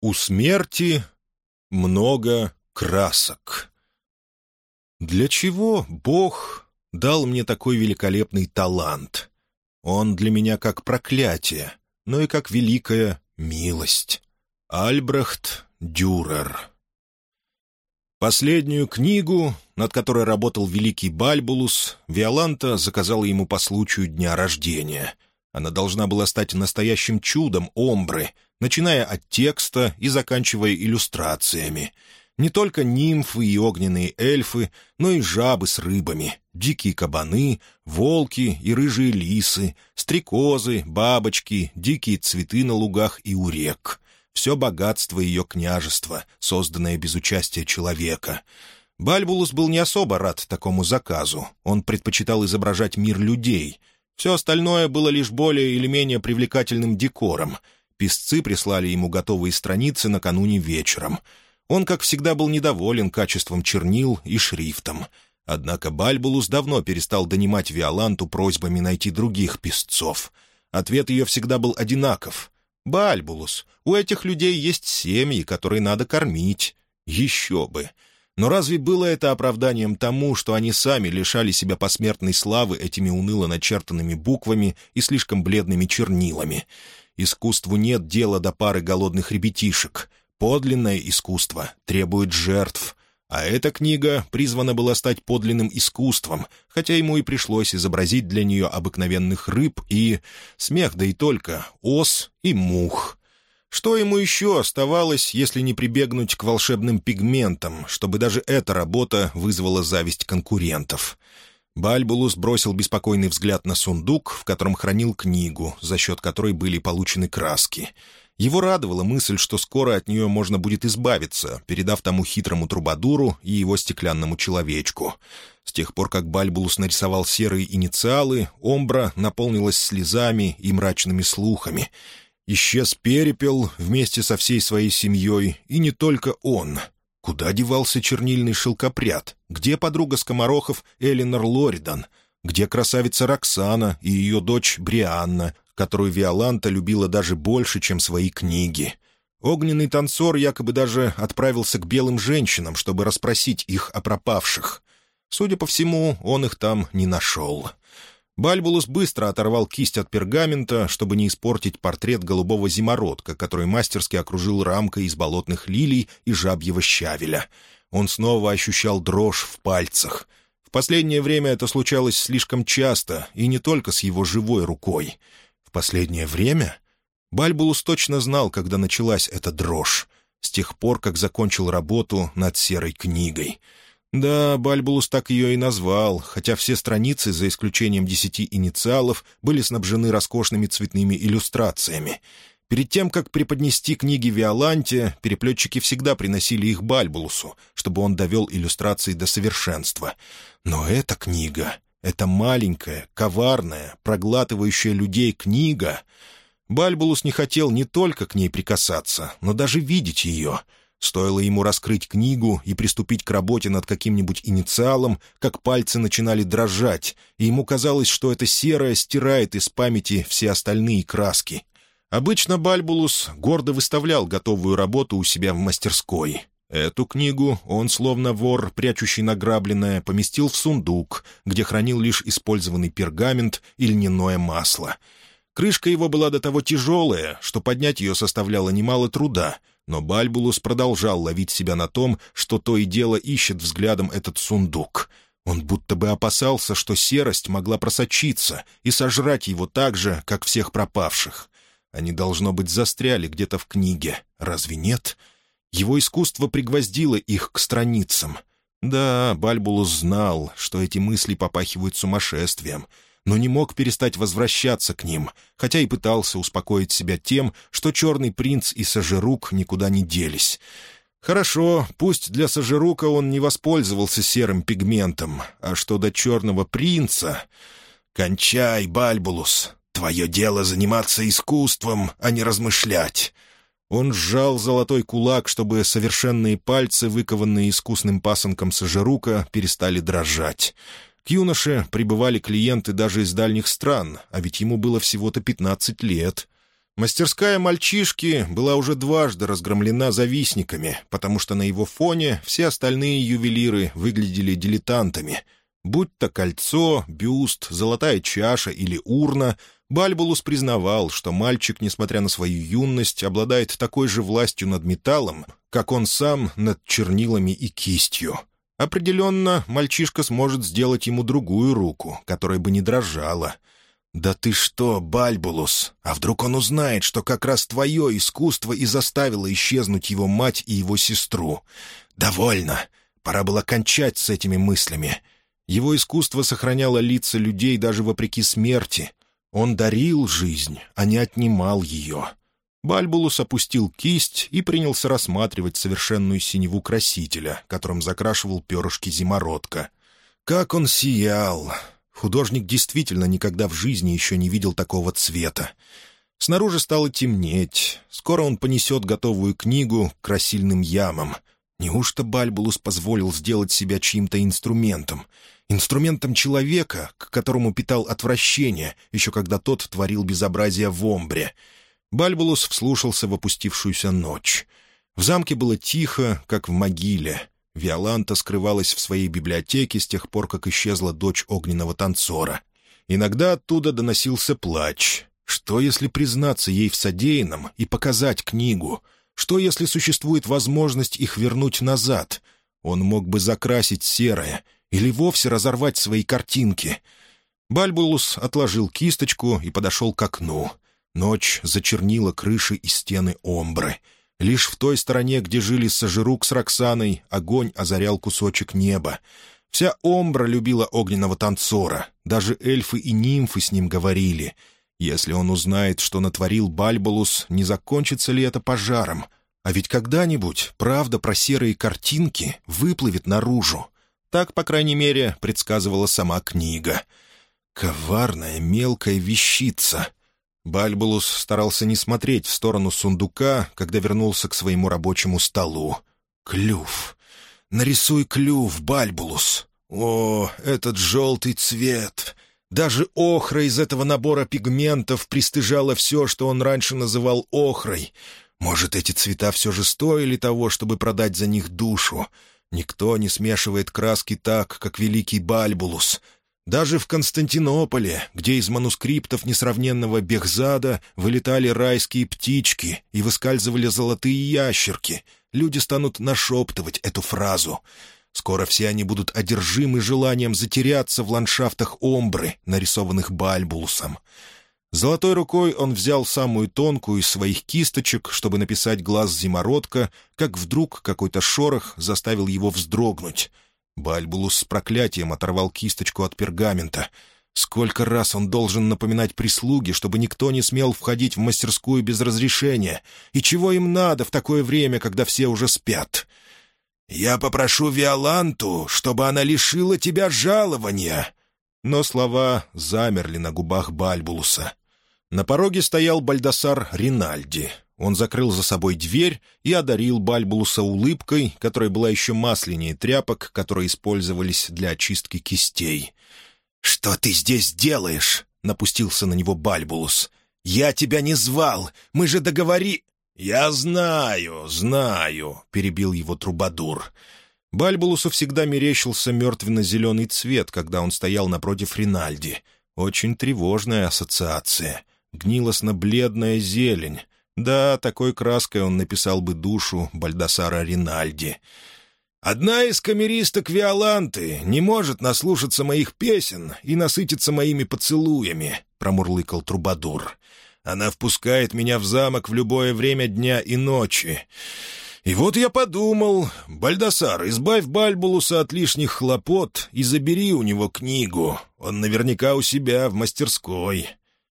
У смерти много красок. Для чего Бог дал мне такой великолепный талант? Он для меня как проклятие, но и как великая милость. Альбрехт Дюрер Последнюю книгу, над которой работал великий Бальбулус, Виоланта заказала ему по случаю дня рождения. Она должна была стать настоящим чудом омбры — начиная от текста и заканчивая иллюстрациями. Не только нимфы и огненные эльфы, но и жабы с рыбами, дикие кабаны, волки и рыжие лисы, стрекозы, бабочки, дикие цветы на лугах и у рек. Все богатство ее княжества, созданное без участия человека. Бальбулус был не особо рад такому заказу. Он предпочитал изображать мир людей. Все остальное было лишь более или менее привлекательным декором — Писцы прислали ему готовые страницы накануне вечером. Он, как всегда, был недоволен качеством чернил и шрифтом. Однако Бальбулус давно перестал донимать Виоланту просьбами найти других писцов. Ответ ее всегда был одинаков. «Бальбулус, у этих людей есть семьи, которые надо кормить. Еще бы!» Но разве было это оправданием тому, что они сами лишали себя посмертной славы этими уныло начертанными буквами и слишком бледными чернилами? Искусству нет дела до пары голодных ребятишек. Подлинное искусство требует жертв. А эта книга призвана была стать подлинным искусством, хотя ему и пришлось изобразить для нее обыкновенных рыб и... смех да и только, ос и мух. Что ему еще оставалось, если не прибегнуть к волшебным пигментам, чтобы даже эта работа вызвала зависть конкурентов? Бальбулус бросил беспокойный взгляд на сундук, в котором хранил книгу, за счет которой были получены краски. Его радовала мысль, что скоро от нее можно будет избавиться, передав тому хитрому трубадуру и его стеклянному человечку. С тех пор, как Бальбулус нарисовал серые инициалы, Омбра наполнилась слезами и мрачными слухами. Исчез перепел вместе со всей своей семьей, и не только он — Куда девался чернильный шелкопряд? Где подруга скоморохов Элинор Лоридан? Где красавица Роксана и ее дочь Брианна, которую Виоланта любила даже больше, чем свои книги? Огненный танцор якобы даже отправился к белым женщинам, чтобы расспросить их о пропавших. Судя по всему, он их там не нашел. Бальбулус быстро оторвал кисть от пергамента, чтобы не испортить портрет голубого зимородка, который мастерски окружил рамкой из болотных лилий и жабьего щавеля. Он снова ощущал дрожь в пальцах. В последнее время это случалось слишком часто, и не только с его живой рукой. В последнее время Бальбулус точно знал, когда началась эта дрожь, с тех пор, как закончил работу над серой книгой — да, Бальбулус так ее и назвал, хотя все страницы, за исключением десяти инициалов, были снабжены роскошными цветными иллюстрациями. Перед тем, как преподнести книги Виоланте, переплетчики всегда приносили их Бальбулусу, чтобы он довел иллюстрации до совершенства. Но эта книга, эта маленькая, коварная, проглатывающая людей книга... Бальбулус не хотел не только к ней прикасаться, но даже видеть ее — Стоило ему раскрыть книгу и приступить к работе над каким-нибудь инициалом, как пальцы начинали дрожать, и ему казалось, что это серое стирает из памяти все остальные краски. Обычно Бальбулус гордо выставлял готовую работу у себя в мастерской. Эту книгу он, словно вор, прячущий награбленное, поместил в сундук, где хранил лишь использованный пергамент и льняное масло. Крышка его была до того тяжелая, что поднять ее составляло немало труда — но Бальбулус продолжал ловить себя на том, что то и дело ищет взглядом этот сундук. Он будто бы опасался, что серость могла просочиться и сожрать его так же, как всех пропавших. Они, должно быть, застряли где-то в книге. Разве нет? Его искусство пригвоздило их к страницам. Да, Бальбулус знал, что эти мысли попахивают сумасшествием — но не мог перестать возвращаться к ним, хотя и пытался успокоить себя тем, что черный принц и Сажирук никуда не делись. Хорошо, пусть для Сажирука он не воспользовался серым пигментом, а что до черного принца... «Кончай, Бальбулус! Твое дело заниматься искусством, а не размышлять!» Он сжал золотой кулак, чтобы совершенные пальцы, выкованные искусным пасынком Сажирука, перестали дрожать. К юноше прибывали клиенты даже из дальних стран, а ведь ему было всего-то пятнадцать лет. Мастерская мальчишки была уже дважды разгромлена завистниками, потому что на его фоне все остальные ювелиры выглядели дилетантами. Будь то кольцо, бюст, золотая чаша или урна, Бальбулус признавал, что мальчик, несмотря на свою юность, обладает такой же властью над металлом, как он сам над чернилами и кистью. Определенно, мальчишка сможет сделать ему другую руку, которая бы не дрожала — «Да ты что, Бальбулус? А вдруг он узнает, что как раз твое искусство и заставило исчезнуть его мать и его сестру? Довольно. Пора было кончать с этими мыслями. Его искусство сохраняло лица людей даже вопреки смерти. Он дарил жизнь, а не отнимал ее». Бальбулус опустил кисть и принялся рассматривать совершенную синеву красителя, которым закрашивал перышки зимородка. «Как он сиял! Художник действительно никогда в жизни еще не видел такого цвета. Снаружи стало темнеть. Скоро он понесет готовую книгу к красильным ямам. Неужто Бальбулус позволил сделать себя чьим-то инструментом? Инструментом человека, к которому питал отвращение, еще когда тот творил безобразие в Омбре. Бальбулус вслушался в опустившуюся ночь. В замке было тихо, как в могиле. Виоланта скрывалась в своей библиотеке с тех пор, как исчезла дочь огненного танцора. Иногда оттуда доносился плач. Что, если признаться ей в содеянном и показать книгу? Что, если существует возможность их вернуть назад? Он мог бы закрасить серое или вовсе разорвать свои картинки. Бальбулус отложил кисточку и подошел к окну. Ночь зачернила крыши и стены омбры — Лишь в той стороне, где жили Сажирук с Роксаной, огонь озарял кусочек неба. Вся Омбра любила огненного танцора. Даже эльфы и нимфы с ним говорили. Если он узнает, что натворил Бальболус, не закончится ли это пожаром? А ведь когда-нибудь правда про серые картинки выплывет наружу. Так, по крайней мере, предсказывала сама книга. Коварная мелкая вещица. Бальбулус старался не смотреть в сторону сундука, когда вернулся к своему рабочему столу. «Клюв! Нарисуй клюв, Бальбулус! О, этот желтый цвет! Даже охра из этого набора пигментов пристыжала все, что он раньше называл охрой. Может, эти цвета все же стоили того, чтобы продать за них душу? Никто не смешивает краски так, как великий Бальбулус, даже в Константинополе, где из манускриптов несравненного Бехзада вылетали райские птички и выскальзывали золотые ящерки, люди станут нашептывать эту фразу. Скоро все они будут одержимы желанием затеряться в ландшафтах Омбры, нарисованных Бальбулусом. Золотой рукой он взял самую тонкую из своих кисточек, чтобы написать глаз зимородка, как вдруг какой-то шорох заставил его вздрогнуть — Бальбулус с проклятием оторвал кисточку от пергамента. Сколько раз он должен напоминать прислуге, чтобы никто не смел входить в мастерскую без разрешения? И чего им надо в такое время, когда все уже спят? «Я попрошу Виоланту, чтобы она лишила тебя жалования!» Но слова замерли на губах Бальбулуса. На пороге стоял Бальдасар Ринальди. Он закрыл за собой дверь и одарил Бальбулуса улыбкой, которая была еще масленнее тряпок, которые использовались для очистки кистей. «Что ты здесь делаешь?» — напустился на него Бальбулус. «Я тебя не звал! Мы же договори...» «Я знаю, знаю», — перебил его Трубадур. Бальбулусу всегда мерещился мертвенно-зеленый цвет, когда он стоял напротив Ринальди. Очень тревожная ассоциация. Гнилостно-бледная зелень, да, такой краской он написал бы душу Бальдасара Ринальди. «Одна из камеристок Виоланты не может наслушаться моих песен и насытиться моими поцелуями», — промурлыкал Трубадур. «Она впускает меня в замок в любое время дня и ночи». И вот я подумал, Бальдасар, избавь Бальбулуса от лишних хлопот и забери у него книгу. Он наверняка у себя в мастерской.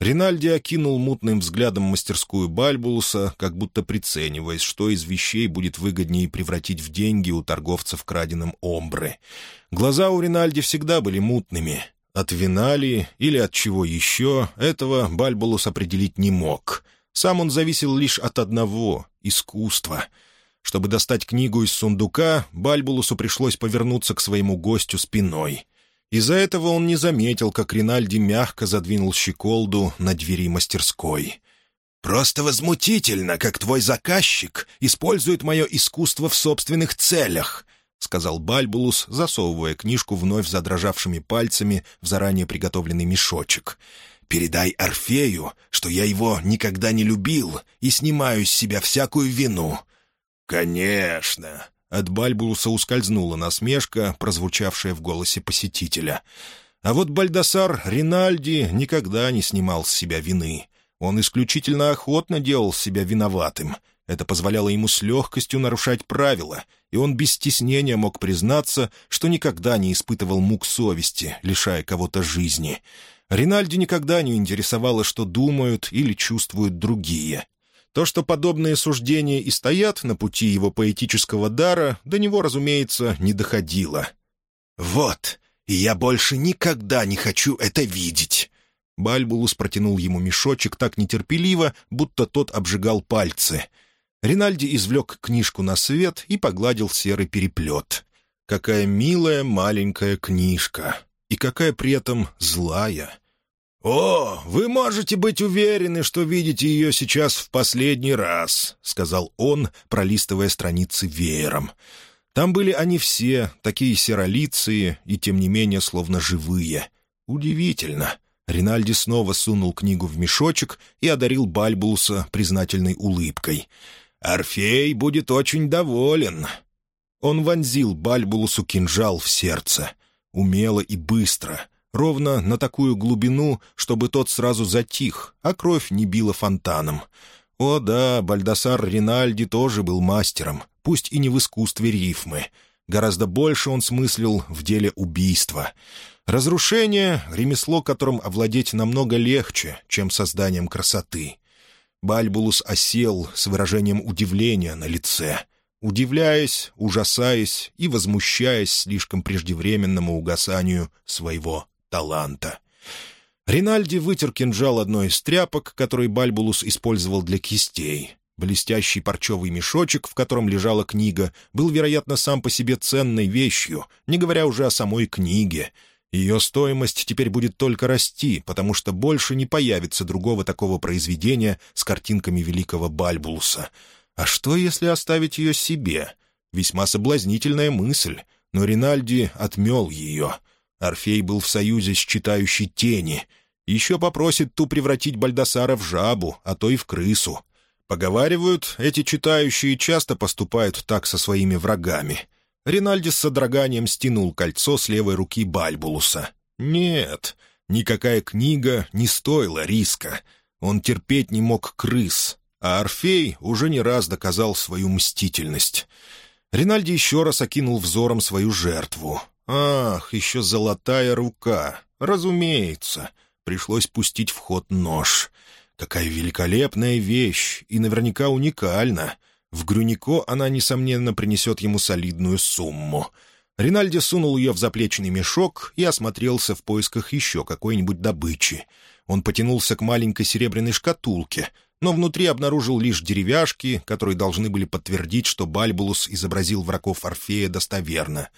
Ринальди окинул мутным взглядом мастерскую Бальбулуса, как будто прицениваясь, что из вещей будет выгоднее превратить в деньги у торговцев краденым омбры. Глаза у Ринальди всегда были мутными. От вина ли или от чего еще, этого Бальбулус определить не мог. Сам он зависел лишь от одного — искусства. Чтобы достать книгу из сундука, Бальбулусу пришлось повернуться к своему гостю спиной. Из-за этого он не заметил, как Ринальди мягко задвинул щеколду на двери мастерской. «Просто возмутительно, как твой заказчик использует мое искусство в собственных целях», — сказал Бальбулус, засовывая книжку вновь задрожавшими пальцами в заранее приготовленный мешочек. «Передай Орфею, что я его никогда не любил и снимаю с себя всякую вину». «Конечно!» — от Бальбулуса ускользнула насмешка, прозвучавшая в голосе посетителя. А вот Бальдасар Ринальди никогда не снимал с себя вины. Он исключительно охотно делал себя виноватым. Это позволяло ему с легкостью нарушать правила, и он без стеснения мог признаться, что никогда не испытывал мук совести, лишая кого-то жизни. Ринальди никогда не интересовало, что думают или чувствуют другие. То, что подобные суждения и стоят на пути его поэтического дара, до него, разумеется, не доходило. «Вот, и я больше никогда не хочу это видеть!» Бальбулус протянул ему мешочек так нетерпеливо, будто тот обжигал пальцы. Ринальди извлек книжку на свет и погладил серый переплет. Какая милая маленькая книжка! И какая при этом злая! «О, вы можете быть уверены, что видите ее сейчас в последний раз», — сказал он, пролистывая страницы веером. Там были они все, такие серолицые и, тем не менее, словно живые. Удивительно. Ринальди снова сунул книгу в мешочек и одарил Бальбулуса признательной улыбкой. «Орфей будет очень доволен». Он вонзил Бальбулусу кинжал в сердце. Умело и быстро, ровно на такую глубину, чтобы тот сразу затих, а кровь не била фонтаном. О да, Бальдасар Ринальди тоже был мастером, пусть и не в искусстве рифмы. Гораздо больше он смыслил в деле убийства — Разрушение — ремесло, которым овладеть намного легче, чем созданием красоты. Бальбулус осел с выражением удивления на лице, удивляясь, ужасаясь и возмущаясь слишком преждевременному угасанию своего таланта. Ринальди вытер кинжал одной из тряпок, который Бальбулус использовал для кистей. Блестящий парчевый мешочек, в котором лежала книга, был, вероятно, сам по себе ценной вещью, не говоря уже о самой книге — ее стоимость теперь будет только расти, потому что больше не появится другого такого произведения с картинками великого Бальбулуса. А что, если оставить ее себе? Весьма соблазнительная мысль, но Ринальди отмел ее. Орфей был в союзе с читающей тени. Еще попросит ту превратить Бальдасара в жабу, а то и в крысу. Поговаривают, эти читающие часто поступают так со своими врагами — Ринальди с содроганием стянул кольцо с левой руки Бальбулуса. «Нет, никакая книга не стоила риска. Он терпеть не мог крыс, а Орфей уже не раз доказал свою мстительность». Ринальди еще раз окинул взором свою жертву. «Ах, еще золотая рука! Разумеется!» Пришлось пустить в ход нож. Какая великолепная вещь и наверняка уникальна. В Грюнико она, несомненно, принесет ему солидную сумму. Ринальди сунул ее в заплечный мешок и осмотрелся в поисках еще какой-нибудь добычи. Он потянулся к маленькой серебряной шкатулке, но внутри обнаружил лишь деревяшки, которые должны были подтвердить, что Бальбулус изобразил врагов Орфея достоверно.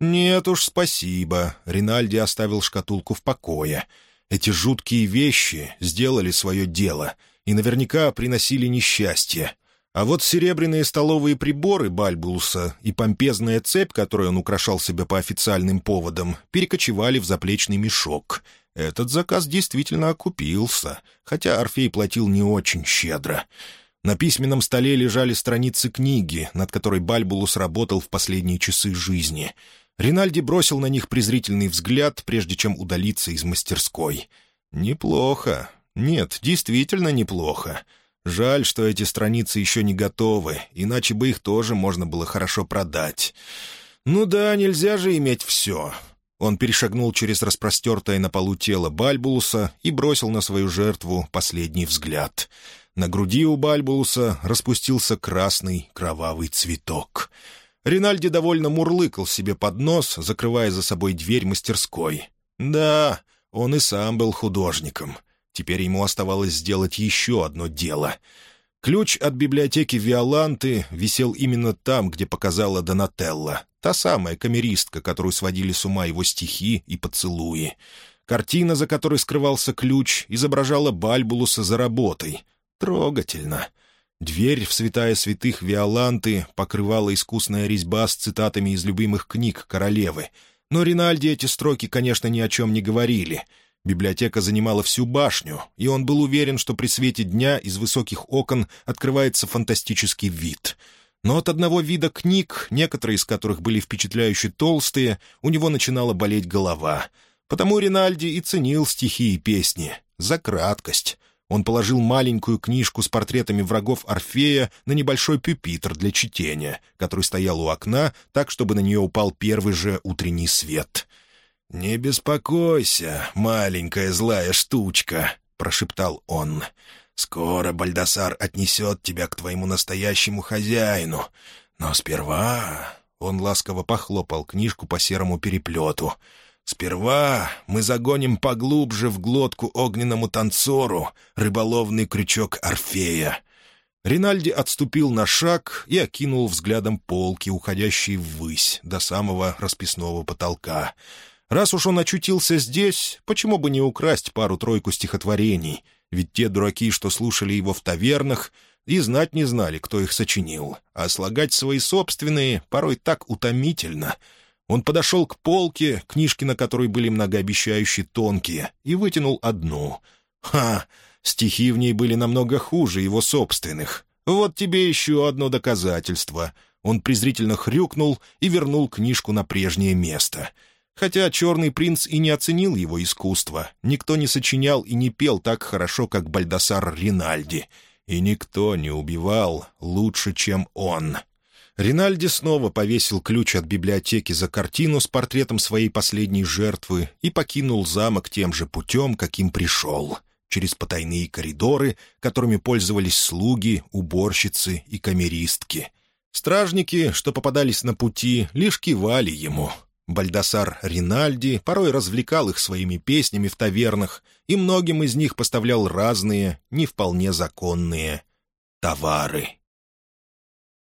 «Нет уж, спасибо», — Ринальди оставил шкатулку в покое. «Эти жуткие вещи сделали свое дело и наверняка приносили несчастье». А вот серебряные столовые приборы Бальбулуса и помпезная цепь, которой он украшал себя по официальным поводам, перекочевали в заплечный мешок. Этот заказ действительно окупился, хотя Орфей платил не очень щедро. На письменном столе лежали страницы книги, над которой Бальбулус работал в последние часы жизни. Ринальди бросил на них презрительный взгляд, прежде чем удалиться из мастерской. «Неплохо. Нет, действительно неплохо. Жаль, что эти страницы еще не готовы, иначе бы их тоже можно было хорошо продать. Ну да, нельзя же иметь все. Он перешагнул через распростертое на полу тело Бальбулуса и бросил на свою жертву последний взгляд. На груди у Бальбулуса распустился красный кровавый цветок. Ринальди довольно мурлыкал себе под нос, закрывая за собой дверь мастерской. Да, он и сам был художником. Теперь ему оставалось сделать еще одно дело. Ключ от библиотеки Виоланты висел именно там, где показала Донателла, та самая камеристка, которую сводили с ума его стихи и поцелуи. Картина, за которой скрывался ключ, изображала Бальбулуса за работой. Трогательно. Дверь в святая святых Виоланты покрывала искусная резьба с цитатами из любимых книг королевы. Но Ринальде эти строки, конечно, ни о чем не говорили. Библиотека занимала всю башню, и он был уверен, что при свете дня из высоких окон открывается фантастический вид. Но от одного вида книг, некоторые из которых были впечатляюще толстые, у него начинала болеть голова. Потому Ринальди и ценил стихи и песни. За краткость. Он положил маленькую книжку с портретами врагов Орфея на небольшой пюпитр для чтения, который стоял у окна, так, чтобы на нее упал первый же утренний свет. «Не беспокойся, маленькая злая штучка», — прошептал он. «Скоро Бальдасар отнесет тебя к твоему настоящему хозяину. Но сперва...» — он ласково похлопал книжку по серому переплету — Сперва мы загоним поглубже в глотку огненному танцору рыболовный крючок Орфея. Ринальди отступил на шаг и окинул взглядом полки, уходящие ввысь, до самого расписного потолка. Раз уж он очутился здесь, почему бы не украсть пару-тройку стихотворений? Ведь те дураки, что слушали его в тавернах, и знать не знали, кто их сочинил, а слагать свои собственные порой так утомительно — он подошел к полке, книжки на которой были многообещающие тонкие, и вытянул одну. Ха! Стихи в ней были намного хуже его собственных. Вот тебе еще одно доказательство. Он презрительно хрюкнул и вернул книжку на прежнее место. Хотя «Черный принц» и не оценил его искусство, никто не сочинял и не пел так хорошо, как Бальдасар Ринальди. И никто не убивал лучше, чем он. Ринальди снова повесил ключ от библиотеки за картину с портретом своей последней жертвы и покинул замок тем же путем, каким пришел, через потайные коридоры, которыми пользовались слуги, уборщицы и камеристки. Стражники, что попадались на пути, лишь кивали ему. Бальдасар Ринальди порой развлекал их своими песнями в тавернах, и многим из них поставлял разные, не вполне законные товары.